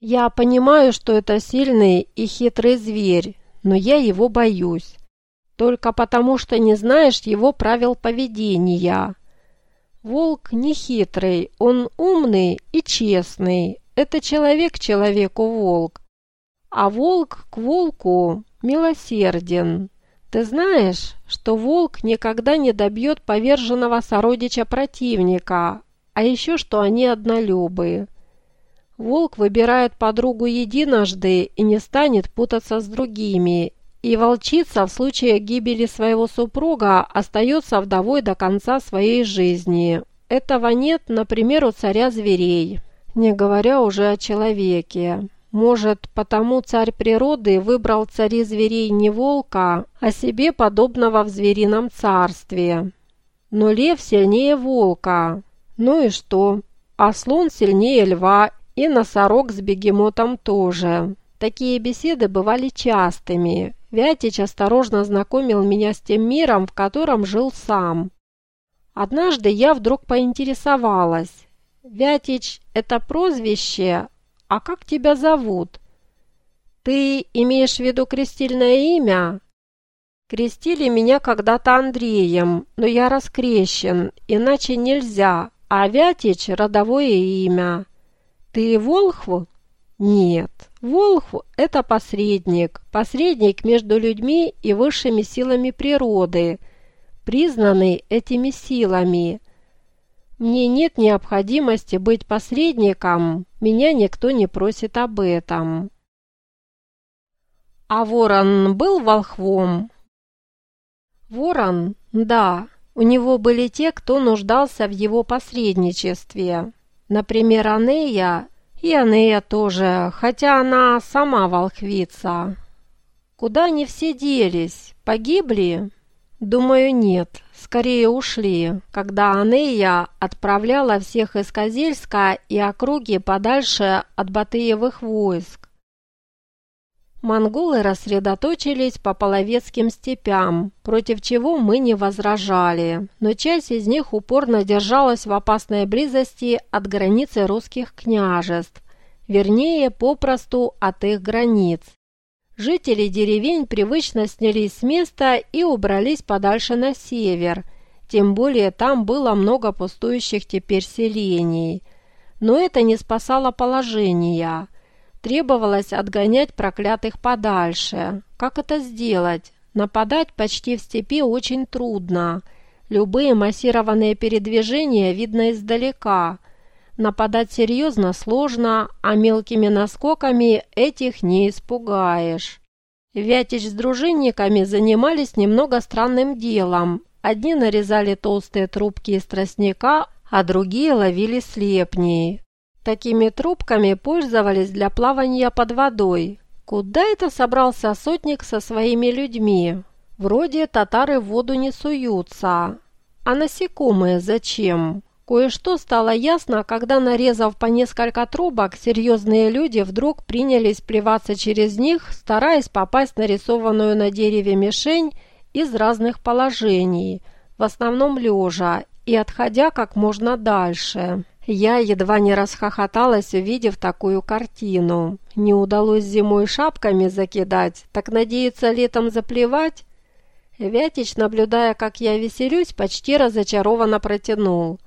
Я понимаю, что это сильный и хитрый зверь, но я его боюсь. Только потому, что не знаешь его правил поведения. Волк не хитрый, он умный и честный. Это человек человеку волк. А волк к волку милосерден. Ты знаешь, что волк никогда не добьет поверженного сородича противника, а еще что они однолюбые. Волк выбирает подругу единожды и не станет путаться с другими. И волчица в случае гибели своего супруга остается вдовой до конца своей жизни. Этого нет, например, у царя зверей, не говоря уже о человеке. Может, потому царь природы выбрал цари зверей не волка, а себе подобного в зверином царстве. Но лев сильнее волка. Ну и что? А слон сильнее льва и носорог с бегемотом тоже. Такие беседы бывали частыми. Вятич осторожно знакомил меня с тем миром, в котором жил сам. Однажды я вдруг поинтересовалась. «Вятич – это прозвище, а как тебя зовут?» «Ты имеешь в виду крестильное имя?» «Крестили меня когда-то Андреем, но я раскрещен, иначе нельзя, а Вятич – родовое имя». Ты Волхву? Нет. Волхв – это посредник, посредник между людьми и высшими силами природы, признанный этими силами. Мне нет необходимости быть посредником, меня никто не просит об этом. А ворон был волхвом? Ворон? Да. У него были те, кто нуждался в его посредничестве. Например, Анея, и Анея тоже, хотя она сама волхвица. Куда они все делись? Погибли? Думаю, нет. Скорее ушли, когда Анея отправляла всех из Козельска и округи подальше от Батыевых войск. Монголы рассредоточились по половецким степям, против чего мы не возражали, но часть из них упорно держалась в опасной близости от границы русских княжеств, вернее, попросту от их границ. Жители деревень привычно снялись с места и убрались подальше на север, тем более там было много пустующих теперь селений. Но это не спасало положения – Требовалось отгонять проклятых подальше. Как это сделать? Нападать почти в степи очень трудно. Любые массированные передвижения видно издалека. Нападать серьезно сложно, а мелкими наскоками этих не испугаешь. Вятич с дружинниками занимались немного странным делом. Одни нарезали толстые трубки из тростника, а другие ловили слепней. Такими трубками пользовались для плавания под водой. Куда это собрался сотник со своими людьми? Вроде татары в воду не суются. А насекомые зачем? Кое-что стало ясно, когда, нарезав по несколько трубок, серьезные люди вдруг принялись плеваться через них, стараясь попасть на рисованную на дереве мишень из разных положений, в основном лежа, и отходя как можно дальше. Я едва не расхохоталась, увидев такую картину. Не удалось зимой шапками закидать, так надеется летом заплевать? Вятич, наблюдая, как я веселюсь, почти разочарованно протянул.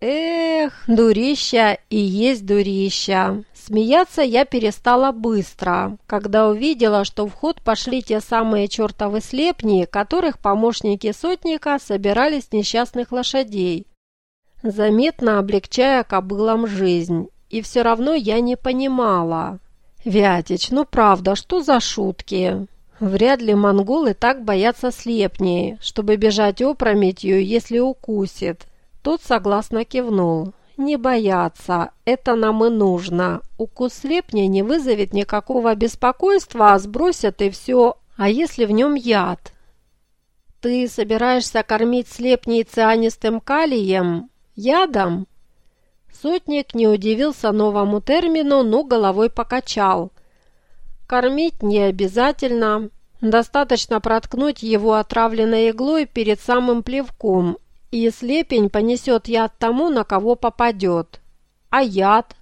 Эх, дурища и есть дурища. Смеяться я перестала быстро, когда увидела, что в ход пошли те самые чертовы слепни, которых помощники сотника собирали с несчастных лошадей заметно облегчая кобылам жизнь. И все равно я не понимала. «Вятич, ну правда, что за шутки?» Вряд ли монголы так боятся слепней, чтобы бежать опрометью, если укусит. Тот согласно кивнул. «Не бояться, это нам и нужно. Укус слепня не вызовет никакого беспокойства, а сбросят и все. А если в нем яд?» «Ты собираешься кормить слепней цианистым калием?» Ядом? Сотник не удивился новому термину, но головой покачал. Кормить не обязательно. Достаточно проткнуть его отравленной иглой перед самым плевком, и слепень понесет яд тому, на кого попадет. А яд?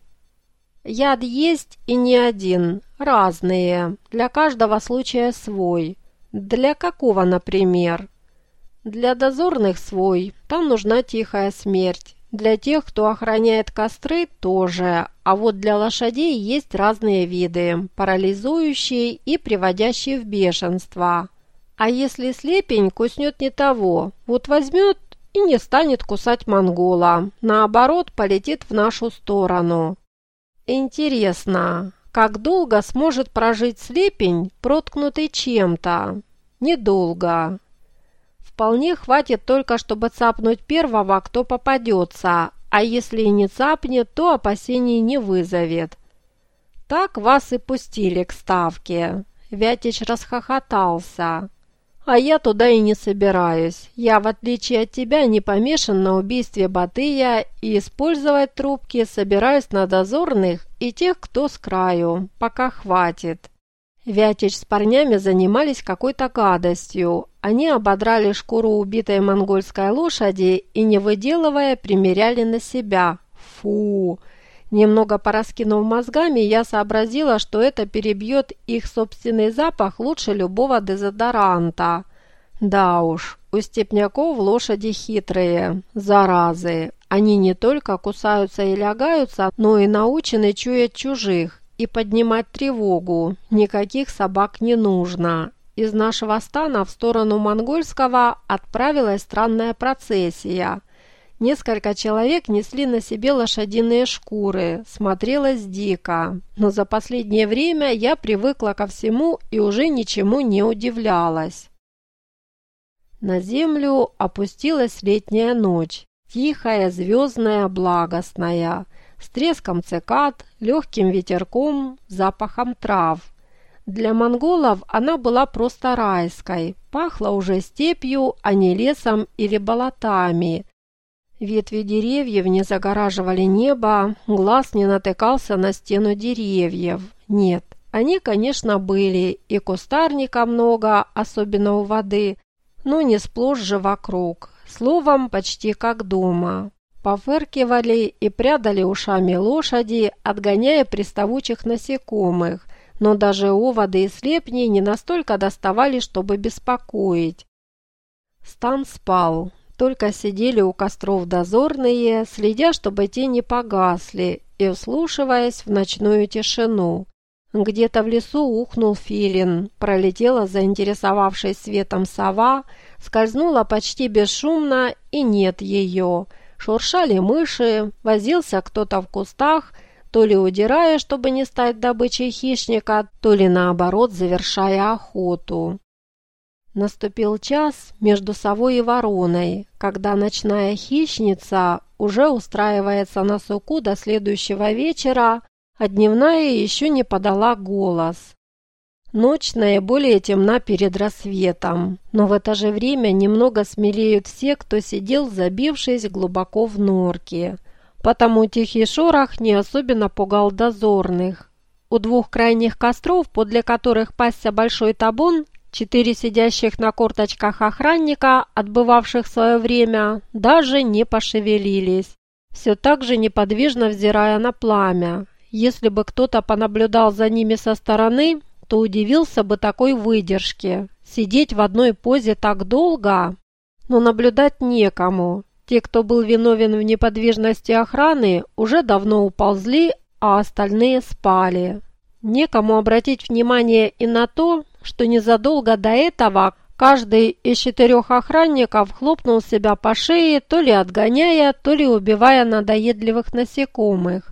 Яд есть и не один, разные, для каждого случая свой. Для какого, например? Для дозорных свой, там нужна тихая смерть. Для тех, кто охраняет костры, тоже. А вот для лошадей есть разные виды, парализующие и приводящие в бешенство. А если слепень куснет не того, вот возьмет и не станет кусать монгола, наоборот, полетит в нашу сторону. Интересно, как долго сможет прожить слепень, проткнутый чем-то? Недолго. Вполне хватит только, чтобы цапнуть первого, кто попадется, а если и не цапнет, то опасений не вызовет. Так вас и пустили к ставке. Вятич расхохотался. А я туда и не собираюсь. Я, в отличие от тебя, не помешан на убийстве Батыя и использовать трубки собираюсь на дозорных и тех, кто с краю, пока хватит. Вятич с парнями занимались какой-то гадостью. Они ободрали шкуру убитой монгольской лошади и, не выделывая, примеряли на себя. Фу! Немного пораскинув мозгами, я сообразила, что это перебьет их собственный запах лучше любого дезодоранта. Да уж, у степняков лошади хитрые, заразы. Они не только кусаются и лягаются, но и научены чуять чужих и поднимать тревогу. Никаких собак не нужно. Из нашего стана в сторону монгольского отправилась странная процессия. Несколько человек несли на себе лошадиные шкуры. Смотрелось дико. Но за последнее время я привыкла ко всему и уже ничему не удивлялась. На землю опустилась летняя ночь. Тихая, звездная, благостная с треском цикад, легким ветерком, запахом трав. Для монголов она была просто райской, пахла уже степью, а не лесом или болотами. Ветви деревьев не загораживали небо, глаз не натыкался на стену деревьев. Нет, они, конечно, были, и кустарника много, особенно у воды, но не сплошь же вокруг. Словом, почти как дома. Пофыркивали и прядали ушами лошади, отгоняя приставучих насекомых, но даже оводы и слепни не настолько доставали, чтобы беспокоить. Стан спал, только сидели у костров дозорные, следя, чтобы те не погасли, и вслушиваясь в ночную тишину. Где-то в лесу ухнул филин, пролетела заинтересовавшись светом сова, скользнула почти бесшумно, и нет ее – Шуршали мыши, возился кто-то в кустах, то ли удирая, чтобы не стать добычей хищника, то ли наоборот завершая охоту. Наступил час между совой и вороной, когда ночная хищница уже устраивается на суку до следующего вечера, а дневная еще не подала голос. Ночь наиболее темна перед рассветом, но в это же время немного смелеют все, кто сидел, забившись глубоко в норке. Потому тихий шорох не особенно пугал дозорных. У двух крайних костров, подле которых пасся большой табун, четыре сидящих на корточках охранника, отбывавших свое время, даже не пошевелились, все так же неподвижно взирая на пламя. Если бы кто-то понаблюдал за ними со стороны, то удивился бы такой выдержке. Сидеть в одной позе так долго, но наблюдать некому. Те, кто был виновен в неподвижности охраны, уже давно уползли, а остальные спали. Некому обратить внимание и на то, что незадолго до этого каждый из четырех охранников хлопнул себя по шее, то ли отгоняя, то ли убивая надоедливых насекомых.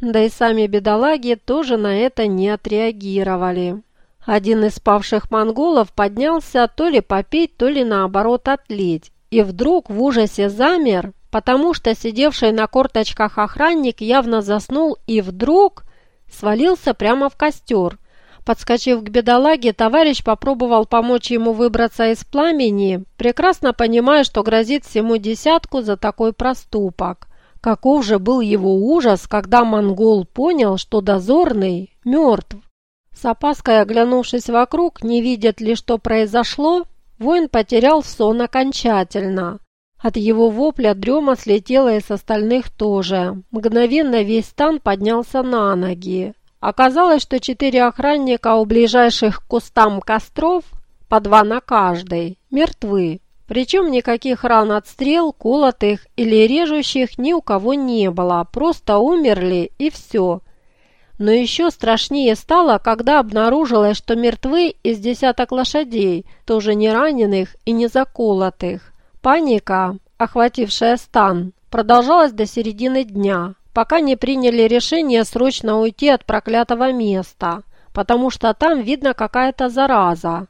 Да и сами бедолаги тоже на это не отреагировали. Один из спавших монголов поднялся то ли попить, то ли наоборот отлить. И вдруг в ужасе замер, потому что сидевший на корточках охранник явно заснул и вдруг свалился прямо в костер. Подскочив к бедолаге, товарищ попробовал помочь ему выбраться из пламени, прекрасно понимая, что грозит всему десятку за такой проступок. Каков же был его ужас, когда монгол понял, что дозорный мертв. С опаской оглянувшись вокруг, не видят ли, что произошло, воин потерял сон окончательно. От его вопля дрема слетела и с остальных тоже. Мгновенно весь стан поднялся на ноги. Оказалось, что четыре охранника у ближайших к кустам костров, по два на каждой, мертвы. Причем никаких ран от стрел, колотых или режущих ни у кого не было, просто умерли и все. Но еще страшнее стало, когда обнаружилось, что мертвы из десяток лошадей, тоже не раненых и не заколотых. Паника, охватившая стан, продолжалась до середины дня, пока не приняли решение срочно уйти от проклятого места, потому что там видно какая-то зараза.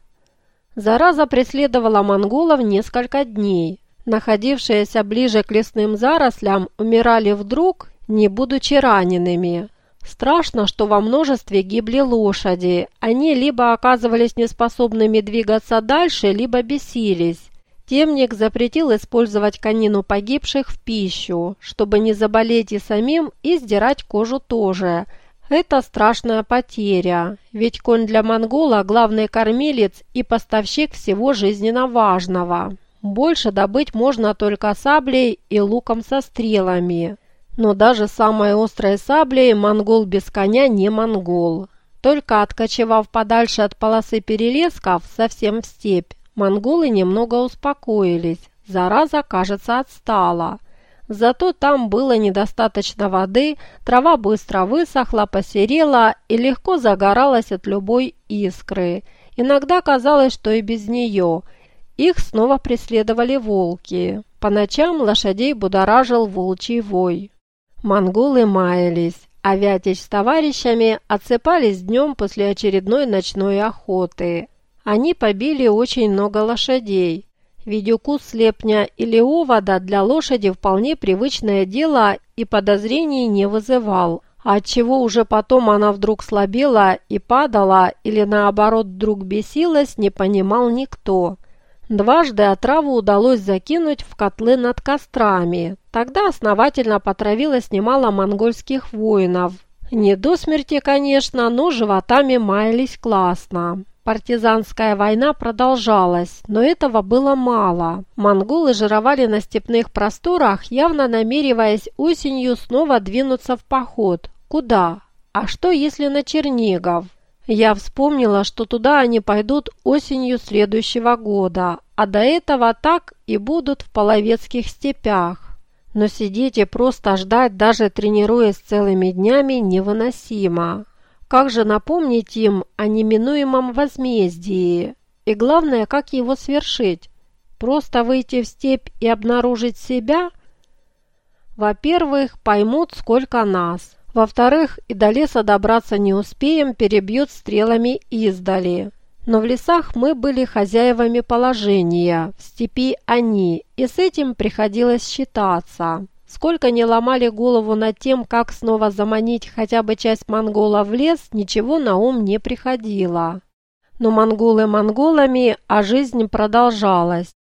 Зараза преследовала монголов несколько дней. Находившиеся ближе к лесным зарослям умирали вдруг, не будучи ранеными. Страшно, что во множестве гибли лошади. Они либо оказывались неспособными двигаться дальше, либо бесились. Темник запретил использовать конину погибших в пищу, чтобы не заболеть и самим, и сдирать кожу тоже. Это страшная потеря, ведь конь для монгола – главный кормилец и поставщик всего жизненно важного. Больше добыть можно только саблей и луком со стрелами. Но даже самой острой саблей монгол без коня не монгол. Только откочевав подальше от полосы перелесков, совсем в степь, Монголы немного успокоились, зараза, кажется, отстала. Зато там было недостаточно воды, трава быстро высохла, посерела и легко загоралась от любой искры. Иногда казалось, что и без нее. Их снова преследовали волки. По ночам лошадей будоражил волчий вой. Монголы маялись, а Вятич с товарищами отсыпались днем после очередной ночной охоты. Они побили очень много лошадей. Ведь укус слепня или овода для лошади вполне привычное дело и подозрений не вызывал. А отчего уже потом она вдруг слабела и падала, или наоборот вдруг бесилась, не понимал никто. Дважды отраву удалось закинуть в котлы над кострами. Тогда основательно потравилось немало монгольских воинов. Не до смерти, конечно, но животами маялись классно. Партизанская война продолжалась, но этого было мало. Монголы жировали на степных просторах, явно намереваясь осенью снова двинуться в поход. Куда? А что, если на Чернигов? Я вспомнила, что туда они пойдут осенью следующего года, а до этого так и будут в половецких степях. Но сидеть и просто ждать, даже тренируясь целыми днями, невыносимо. Как же напомнить им о неминуемом возмездии? И главное, как его свершить? Просто выйти в степь и обнаружить себя? Во-первых, поймут, сколько нас. Во-вторых, и до леса добраться не успеем, перебьют стрелами издали. Но в лесах мы были хозяевами положения, в степи они, и с этим приходилось считаться. Сколько не ломали голову над тем, как снова заманить хотя бы часть монголов в лес, ничего на ум не приходило. Но монголы монголами, а жизнь продолжалась.